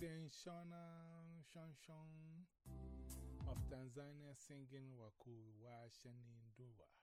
Christian Shona Shonshon of Tanzania singing Waku wa. Wakupewa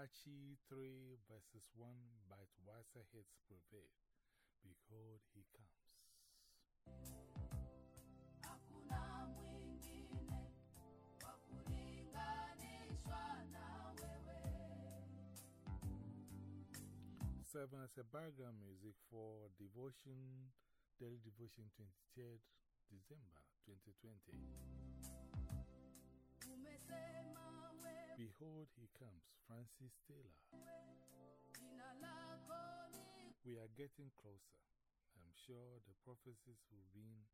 Malachi 3 verses 1 But wiser heads prevail. Behold, he comes. Hakuna mwingine wa kulinganishwa na wewe. Seven as a background music for devotion, daily devotion 23rd December 2020. Behold, he comes. Francis Taylor. jina lako ni We are getting closer. I'm sure the prophecies we've been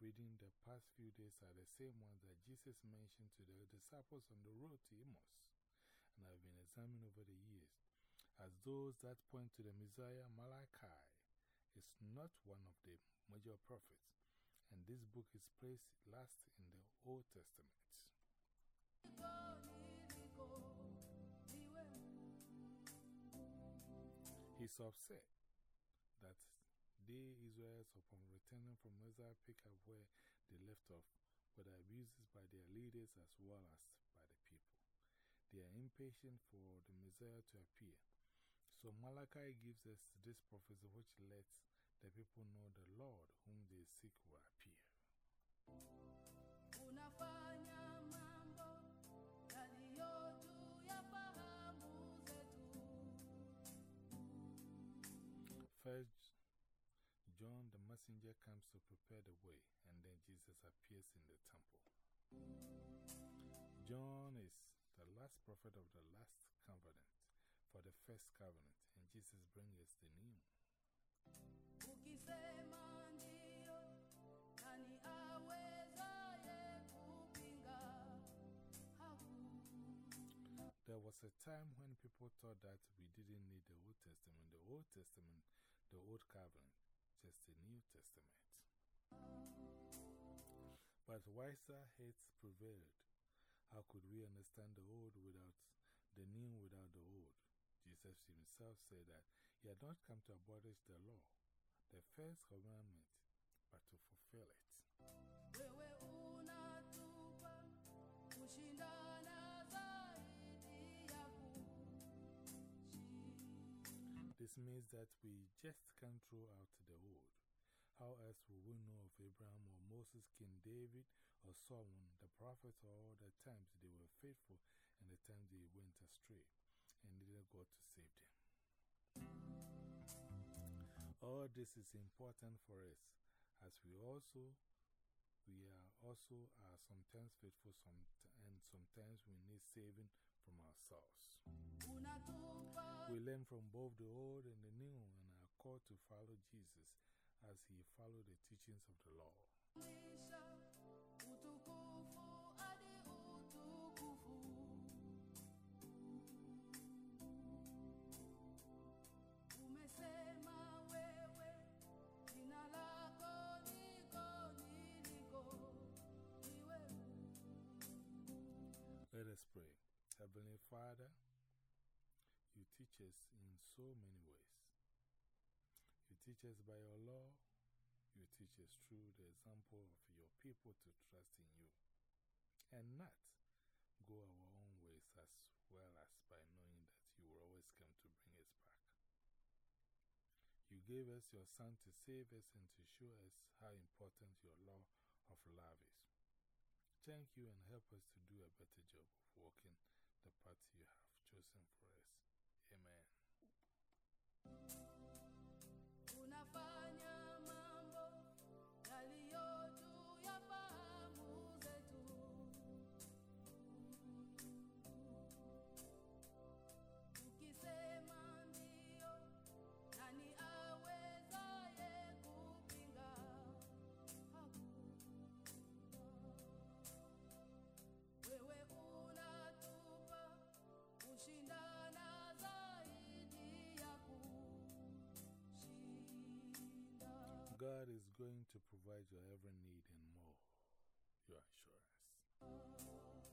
reading the past few days are the same ones that Jesus mentioned to the disciples on the road to Emmaus, and I've been examining over the years. As those that point to the Messiah, Malachi is not one of the major prophets, and this book is placed last in the Old Testament. He's upset that they, Israelites, upon returning from exile, pick up where they left off, with abuses by their leaders as well as by the people. They are impatient for the Messiah to appear. So Malachi gives us this prophecy which lets the people know the Lord whom they seek will appear. First, John the messenger comes to prepare the way, and then Jesus appears in the temple. John is the last prophet of the last covenant for the first covenant, and Jesus brings us the new. Ukisema ndio, nani awezaye kupinga? Hakuna. There was a time when people thought that we didn't need the Old Testament, the Old Testament, the Old Covenant, just the New Testament. But wiser heads prevailed. How could we understand the Old without the New without the Old? Jesus himself said that he had not come to abolish the law, the first commandment, but to fulfill it. This means that we just can't throw out the old. How else will we know of Abraham or Moses, King David, or Solomon, the prophets, all the times they were faithful and the times they went astray and needed God to save them? All this is important for us as we also we are also are sometimes faithful some, and sometimes we need saving from We learn from both the old and the new and are called to follow Jesus as he followed the teachings of the law. Isha, utukufu hadi utukufu. Umesema wewe, jina lako niko niliko, ni wewe. Let us pray. Heavenly Father, you teach us in so many ways. You teach us by your law, you teach us through the example of your people to trust in you and not go our own ways as well as by knowing that you will always come to bring us back. You gave us your Son to save us and to show us how important your law of love is. Thank you and help us to do a better job of walking the path you have chosen for us. Amen. Unafanya God is going to provide your every need and more. Your assurance.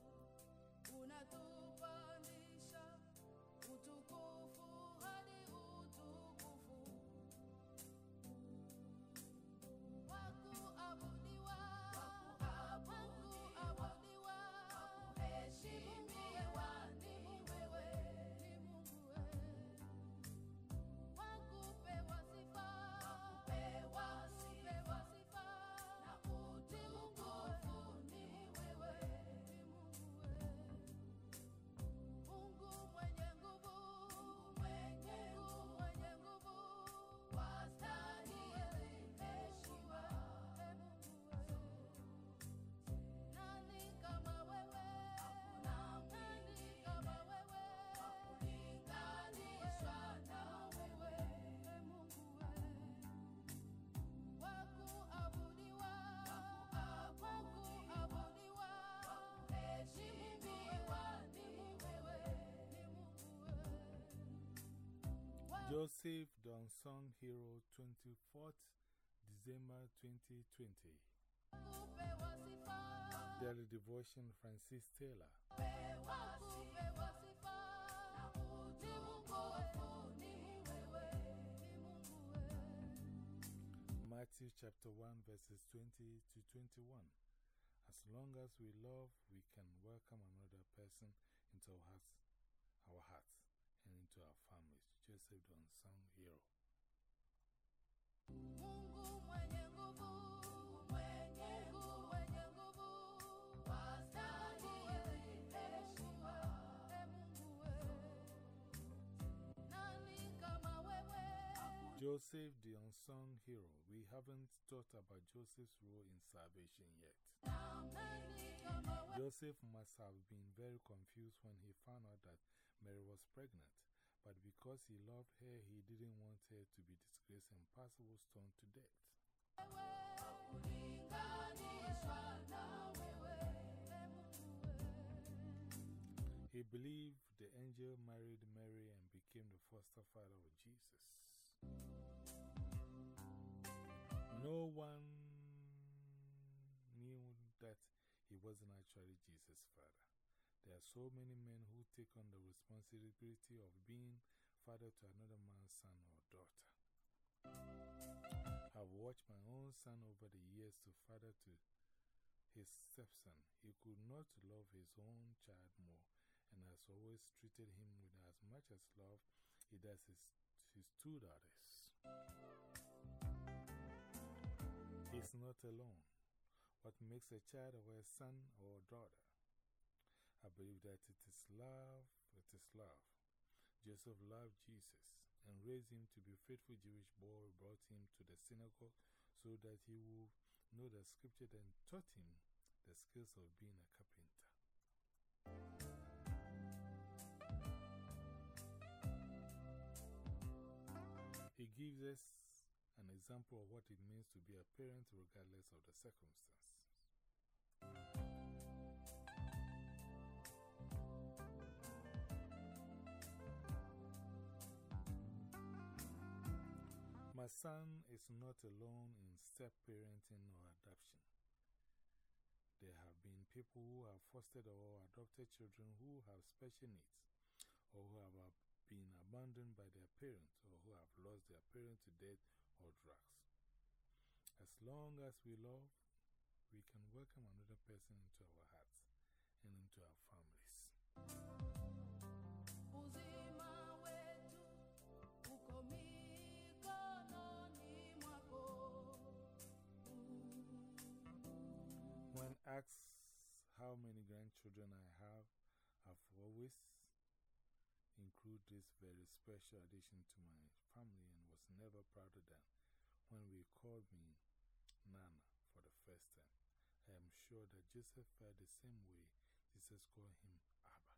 Joseph, unsung hero, 24th December 2020. Wakupewa Daily Devotion, Francis Taylor. wakupewa sifa, na utukufu ni wewe, ni Mungu wewe. Matthew chapter 1, verses 20 to 21. As long as we love, we can welcome another person into our hearts, our hearts and into our families. Joseph, the unsung hero. Joseph, the unsung hero. We haven't thought about Joseph's role in salvation yet. Nani kama wewe? Joseph must have been very confused when he found out that Mary was pregnant. But because he loved her, he didn't want her to be disgraced and possible stoned to death. He believed the angel married Mary and became the foster father of Jesus. No one knew that he wasn't actually Jesus' father. There are so many men who take on the responsibility of being father to another man's son or daughter. I've watched my own son over the years to father to his stepson. He could not love his own child more and has always treated him with as much as love he does his, his two daughters. He's not alone. What makes a child or a son or daughter? I believe that it is love, it is love. Joseph loved Jesus and raised him to be a faithful Jewish boy, brought him to the synagogue so that he would know the scripture and taught him the skills of being a carpenter. He gives us an example of what it means to be a parent regardless of the circumstance. My son is not alone in step parenting or adoption. There have been people who have fostered or adopted children who have special needs or who have been abandoned by their parents or who have lost their parents to death or drugs. As long as we love, we can welcome another person into our hearts and into our families. Asked how many grandchildren I have, I've always included this very special addition to my family and was never prouder than when we called me Nana for the first time. I am sure that Joseph felt the same way Jesus called him Abba.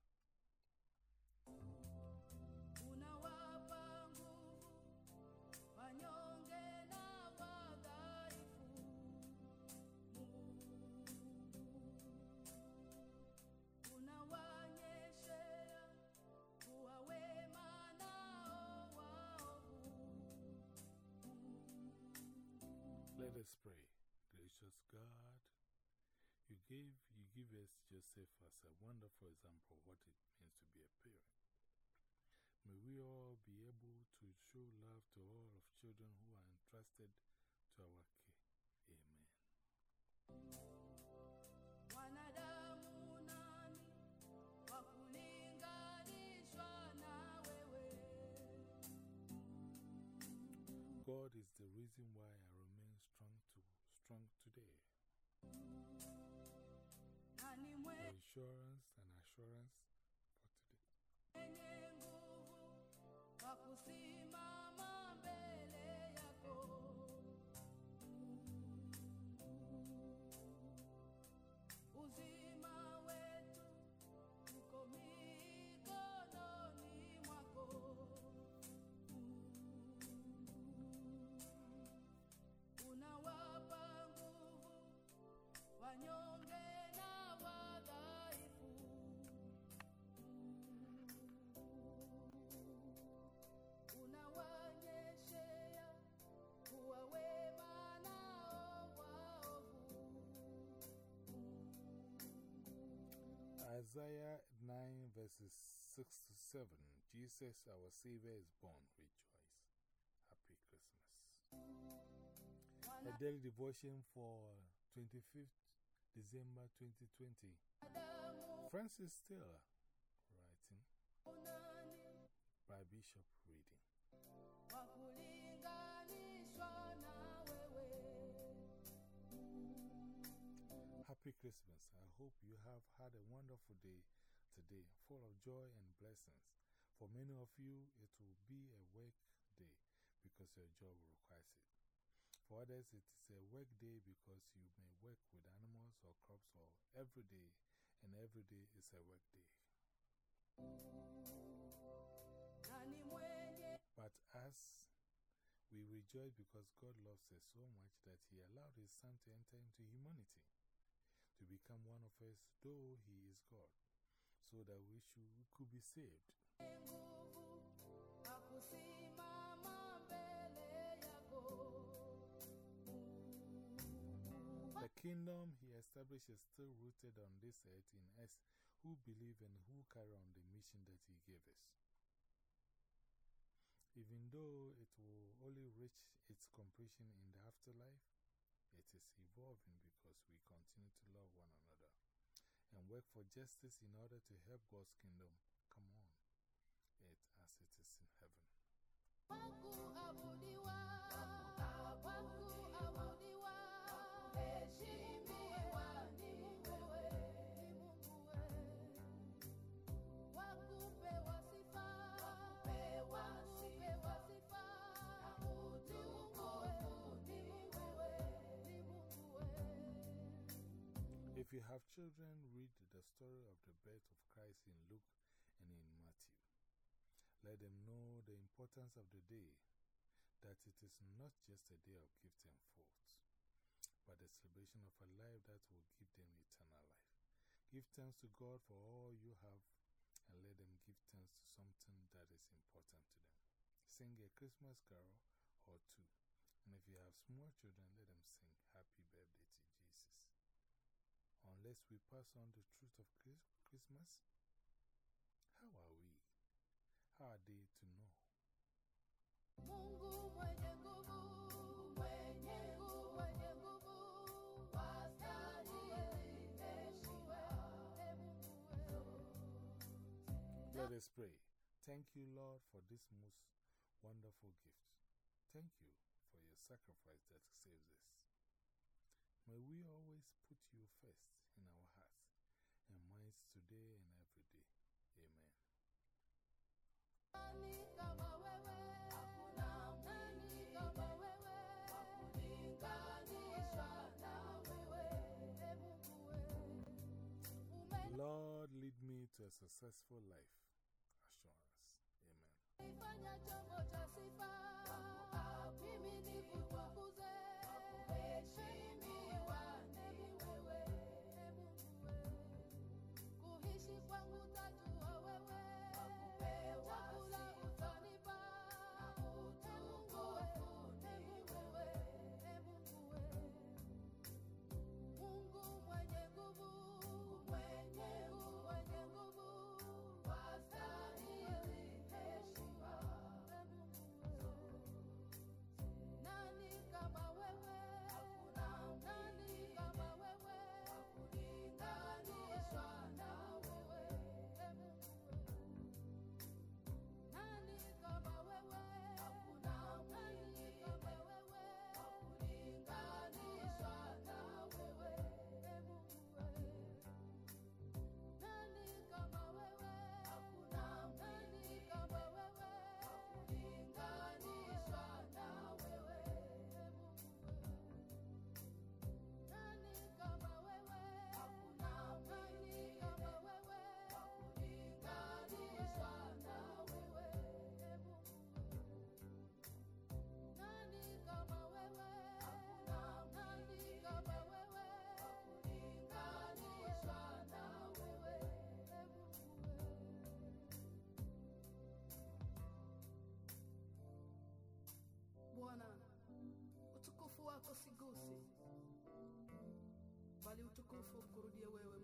Let us pray. Gracious God, you gave, you give us Joseph as a wonderful example of what it means to be a parent. May we all be able to show love to all of children who are entrusted to our care. Amen. Wanadamu nani wa kulinganishwa na wewe? God is the reason why I Insurance and assurance for today. Isaiah 9 verses 6 to 7. Jesus, our Savior, is born. Rejoice. Happy Christmas. A daily devotion for 25th December 2020. Francis Taylor writing by Bishop reading. Happy Christmas. I hope you have had a wonderful day today, full of joy and blessings. For many of you, it will be a work day because your job requires it. For others, it is a work day because you may work with animals or crops or every day, and every day is a work day. But as we rejoice because God loves us so much that He allowed His Son to enter into humanity, to become one of us, though He is God, so that we, should, we could be saved. The kingdom He established is still rooted on this earth in us who believe and who carry on the mission that He gave us. Even though it will only reach its completion in the afterlife, it is evolving because we continue to love one another and work for justice in order to help God's kingdom come on it as it is in heaven. You have children, read the story of the birth of Christ in Luke and in Matthew. Let them know the importance of the day, that it is not just a day of gift and fault, but the celebration of a life that will give them eternal life. Give thanks to God for all you have, and let them give thanks to something that is important to them. Sing a Christmas carol or two, and if you have small children, let them sing Happy Birthday to Jesus. Unless we pass on the truth of Christmas, how are we? How are they to know? Mungu mwenye nguvu, mwenye nguvu, mwenye nguvu, wastahili heshima, Mungu wewe. Let us pray. Thank you, Lord, for this most wonderful gift. Thank you for your sacrifice that saves us. May we always put you first today and every day. Amen. Lord, lead me to a successful life. Assurance. Amen. Amen. Utukufu ukurudie wewe,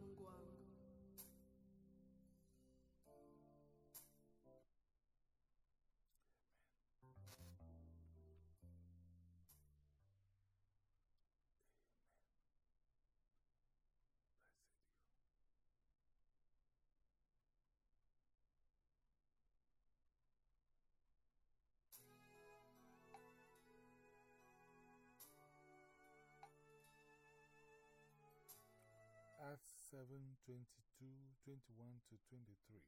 7 22, 21 to 23.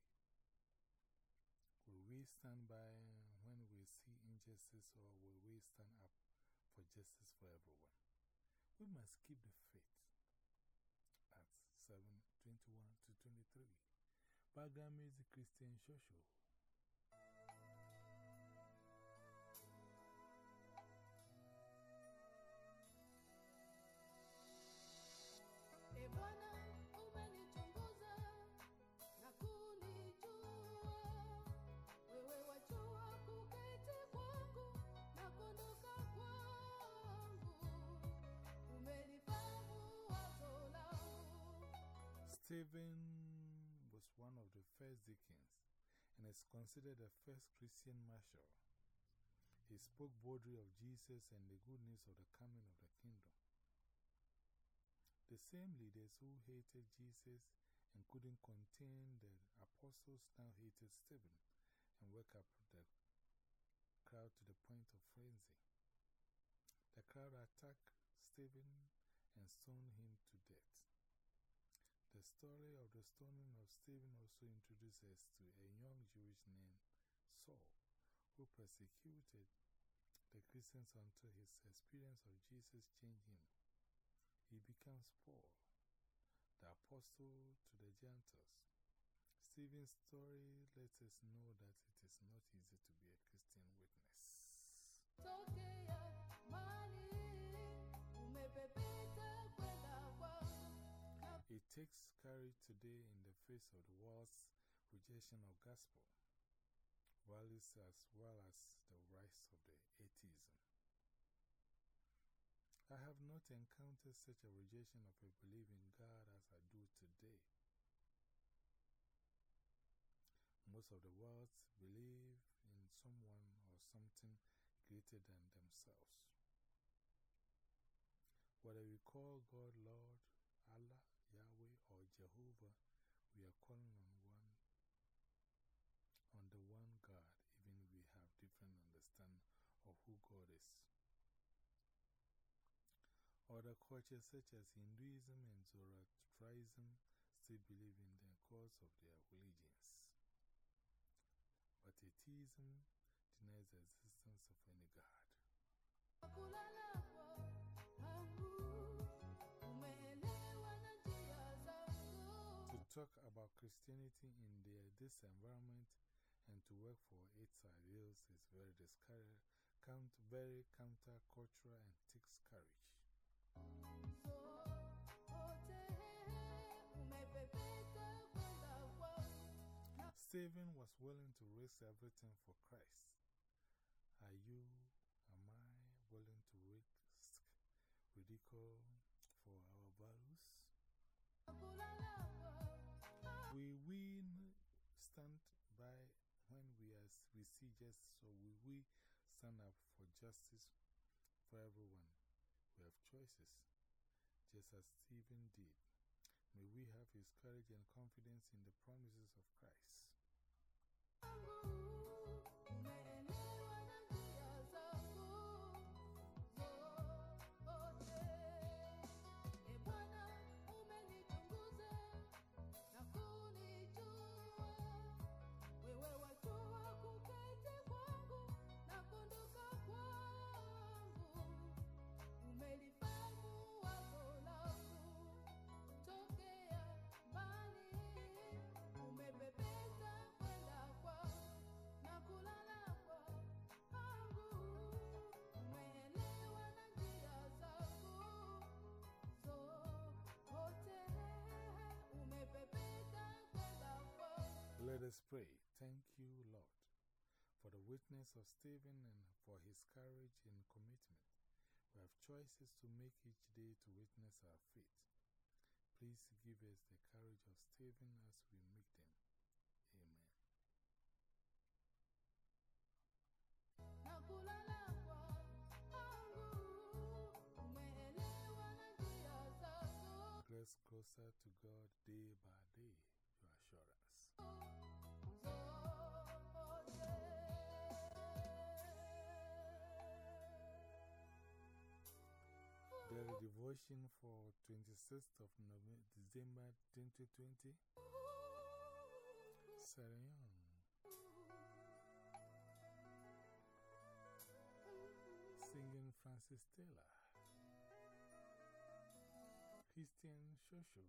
Will we stand by uh, when we see injustice, or will we stand up for justice for everyone? We must keep the faith. Acts 7 21 to 23. Background music Christian Shosho. Stephen was one of the first deacons and is considered the first Christian martyr. He spoke boldly of Jesus and the good news of the coming of the kingdom. The same leaders who hated Jesus and couldn't contain the apostles now hated Stephen and worked up the crowd to the point of frenzy. The crowd attacked Stephen and stoned him to death. The story of the stoning of Stephen also introduces us to a young Jewish named Saul, who persecuted the Christians until his experience of Jesus changed him. He becomes Paul, the apostle to the Gentiles. Stephen's story lets us know that it is not easy to be a Christian witness. Takes courage today in the face of the world's rejection of gospel, while values as well as the rise of the atheism. I have not encountered such a rejection of a belief in God as I do today. Most of the world believe in someone or something greater than themselves. Whether we call God Lord, Allah, Jehovah, we are calling on one, on the one God, even we have different understanding of who God is. Other cultures such as Hinduism and Zoroastrianism still believe in the cause of their religions. But atheism denies the existence of any God. Christianity in their, this environment and to work for its ideals is very count, very countercultural and takes courage. Stephen was willing to risk everything for Christ. Are you, am I willing to risk ridicule for our values? We so we, we stand up for justice for everyone. We have choices, just as Stephen did. May we have his courage and confidence in the promises of Christ. Pray. Thank you, Lord, for the witness of Stephen and for his courage and commitment. We have choices to make each day to witness our faith. Please give us the courage of Stephen as we make them. Amen. Closer to God day by day, your assurance. devotion for 26th of November, December 2020. Sarayon. Singing Francis Taylor. Christian Shosho.